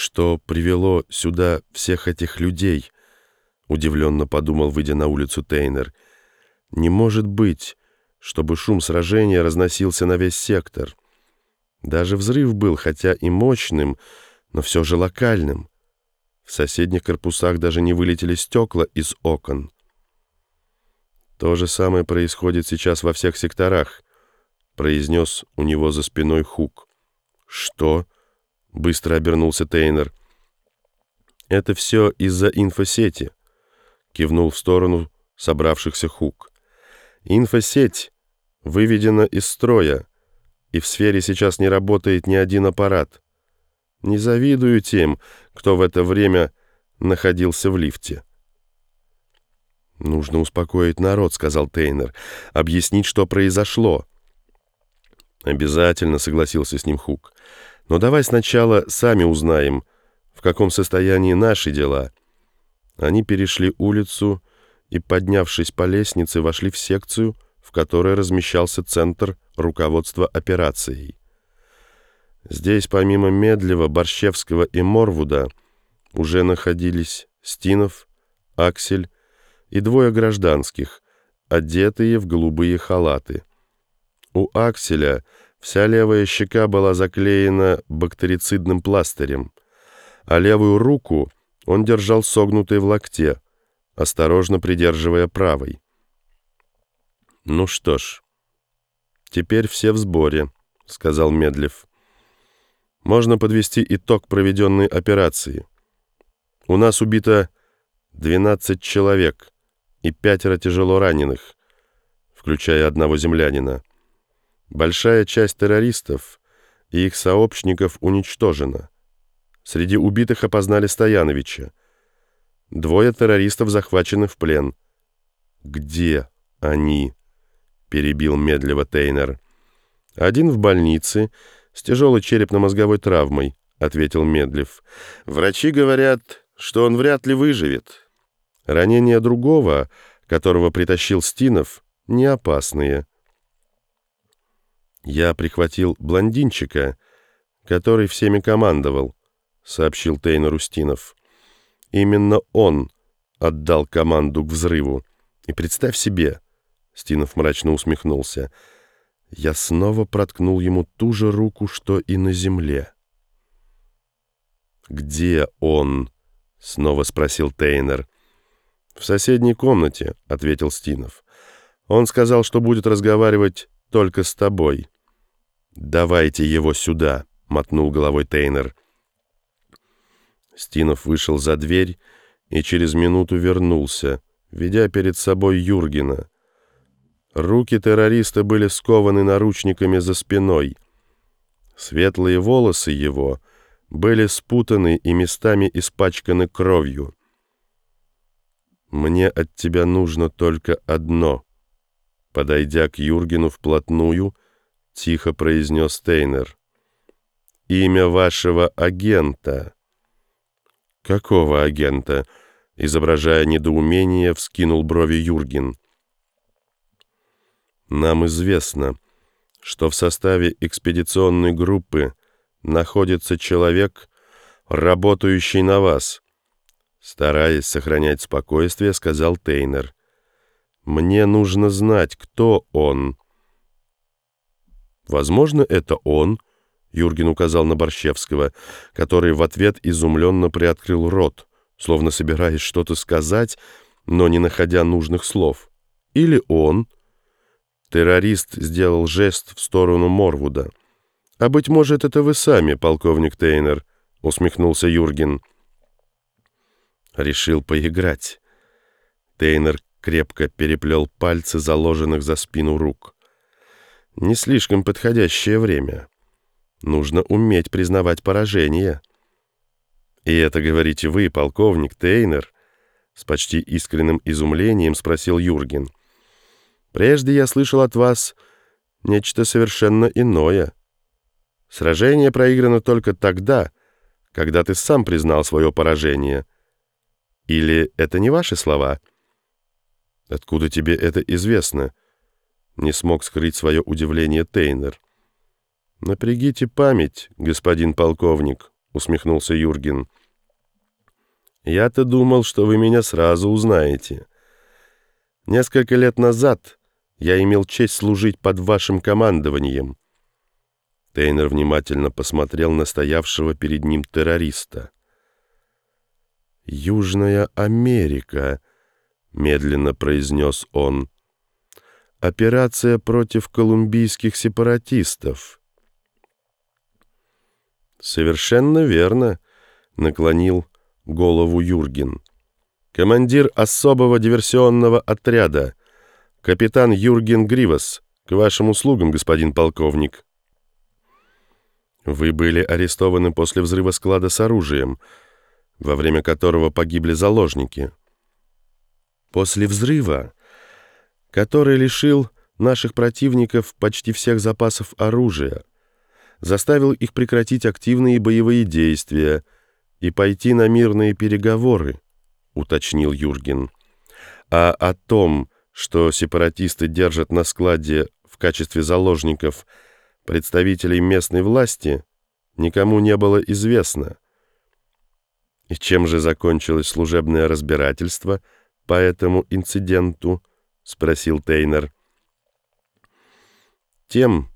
Что привело сюда всех этих людей? Удивленно подумал, выйдя на улицу Тейнер. Не может быть, чтобы шум сражения разносился на весь сектор. Даже взрыв был, хотя и мощным, но все же локальным. В соседних корпусах даже не вылетели стекла из окон. То же самое происходит сейчас во всех секторах, произнес у него за спиной Хук. Что? Быстро обернулся Тейнер. Это все из-за инфосети, кивнул в сторону собравшихся Хук. Инфосеть выведена из строя, и в сфере сейчас не работает ни один аппарат. Не завидую тем, кто в это время находился в лифте. «Нужно успокоить народ», — сказал Тейнер, — «объяснить, что произошло». «Обязательно», — согласился с ним Хук. «Но давай сначала сами узнаем, в каком состоянии наши дела». Они перешли улицу и, поднявшись по лестнице, вошли в секцию, в которой размещался центр руководства операцией. Здесь, помимо Медлева, Борщевского и Морвуда, уже находились Стинов, Аксель и двое гражданских, одетые в голубые халаты. У Акселя вся левая щека была заклеена бактерицидным пластырем, а левую руку он держал согнутой в локте, осторожно придерживая правой. «Ну что ж, теперь все в сборе», — сказал Медлев можно подвести итог проведенной операции. У нас убито 12 человек и пятеро тяжело раненых, включая одного землянина. Большая часть террористов и их сообщников уничтожена. Среди убитых опознали Стояновича. Двое террористов захвачены в плен. «Где они?» — перебил медленно Тейнер. «Один в больнице, с тяжелой черепно-мозговой травмой», — ответил Медлев. «Врачи говорят, что он вряд ли выживет. Ранения другого, которого притащил Стинов, не опасные». «Я прихватил блондинчика, который всеми командовал», — сообщил Тейнер Устинов. «Именно он отдал команду к взрыву. И представь себе...» — Стинов мрачно усмехнулся — я снова проткнул ему ту же руку, что и на земле. «Где он?» — снова спросил Тейнер. «В соседней комнате», — ответил Стинов. «Он сказал, что будет разговаривать только с тобой». «Давайте его сюда», — мотнул головой Тейнер. Стинов вышел за дверь и через минуту вернулся, ведя перед собой Юргена — Руки террориста были скованы наручниками за спиной. Светлые волосы его были спутаны и местами испачканы кровью. «Мне от тебя нужно только одно», — подойдя к Юргену вплотную, тихо произнес Тейнер. «Имя вашего агента». «Какого агента?» — изображая недоумение, вскинул брови Юрген. Нам известно, что в составе экспедиционной группы находится человек, работающий на вас. Стараясь сохранять спокойствие, сказал Тейнер. Мне нужно знать, кто он. Возможно, это он, Юрген указал на Борщевского, который в ответ изумленно приоткрыл рот, словно собираясь что-то сказать, но не находя нужных слов. Или он — Террорист сделал жест в сторону Морвуда. «А, быть может, это вы сами, полковник Тейнер», — усмехнулся Юрген. Решил поиграть. Тейнер крепко переплел пальцы, заложенных за спину рук. «Не слишком подходящее время. Нужно уметь признавать поражение». «И это говорите вы, полковник Тейнер?» С почти искренним изумлением спросил Юрген. Прежде я слышал от вас нечто совершенно иное. Сражение проиграно только тогда, когда ты сам признал свое поражение. Или это не ваши слова? Откуда тебе это известно? Не смог скрыть свое удивление Тейнер. Напрягите память, господин полковник, — усмехнулся Юрген. «Я-то думал, что вы меня сразу узнаете. Несколько лет назад я имел честь служить под вашим командованием». Тейнер внимательно посмотрел на стоявшего перед ним террориста. «Южная Америка», — медленно произнес он. «Операция против колумбийских сепаратистов». «Совершенно верно», — наклонил голову Юрген. «Командир особого диверсионного отряда, капитан Юрген Гривас, к вашим услугам, господин полковник». «Вы были арестованы после взрыва склада с оружием», — во время которого погибли заложники. После взрыва, который лишил наших противников почти всех запасов оружия, заставил их прекратить активные боевые действия и пойти на мирные переговоры, уточнил Юрген. А о том, что сепаратисты держат на складе в качестве заложников представителей местной власти, никому не было известно. И чем же закончилось служебное разбирательство по этому инциденту? Спросил Тейнер. Тем,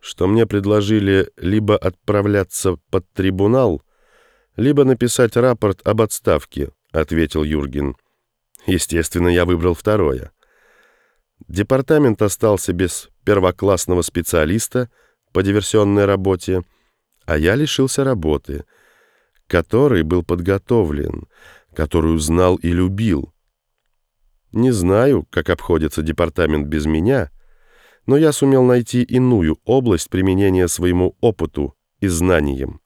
что мне предложили либо отправляться под трибунал, либо написать рапорт об отставке, ответил Юрген. Естественно, я выбрал второе. Департамент остался без первоклассного специалиста по диверсионной работе, а я лишился работы — который был подготовлен, которую знал и любил. Не знаю, как обходится департамент без меня, но я сумел найти иную область применения своему опыту и знаниям.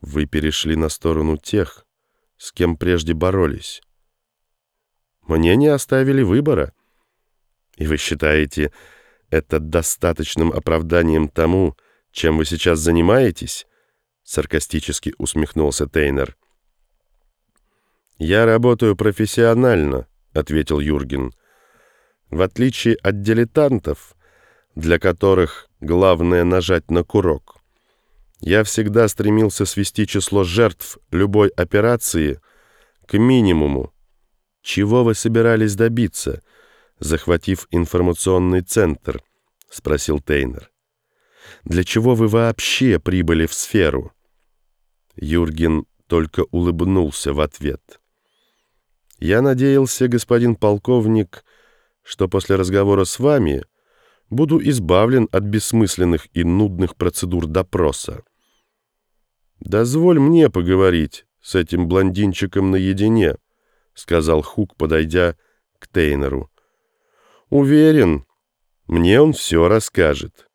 Вы перешли на сторону тех, с кем прежде боролись. Мне не оставили выбора. И вы считаете это достаточным оправданием тому, чем вы сейчас занимаетесь? саркастически усмехнулся Тейнер. «Я работаю профессионально», — ответил Юрген. «В отличие от дилетантов, для которых главное нажать на курок, я всегда стремился свести число жертв любой операции к минимуму. Чего вы собирались добиться, захватив информационный центр?» — спросил Тейнер. «Для чего вы вообще прибыли в сферу?» Юрген только улыбнулся в ответ. «Я надеялся, господин полковник, что после разговора с вами буду избавлен от бессмысленных и нудных процедур допроса. Дозволь мне поговорить с этим блондинчиком наедине», — сказал Хук, подойдя к Тейнеру. «Уверен, мне он все расскажет».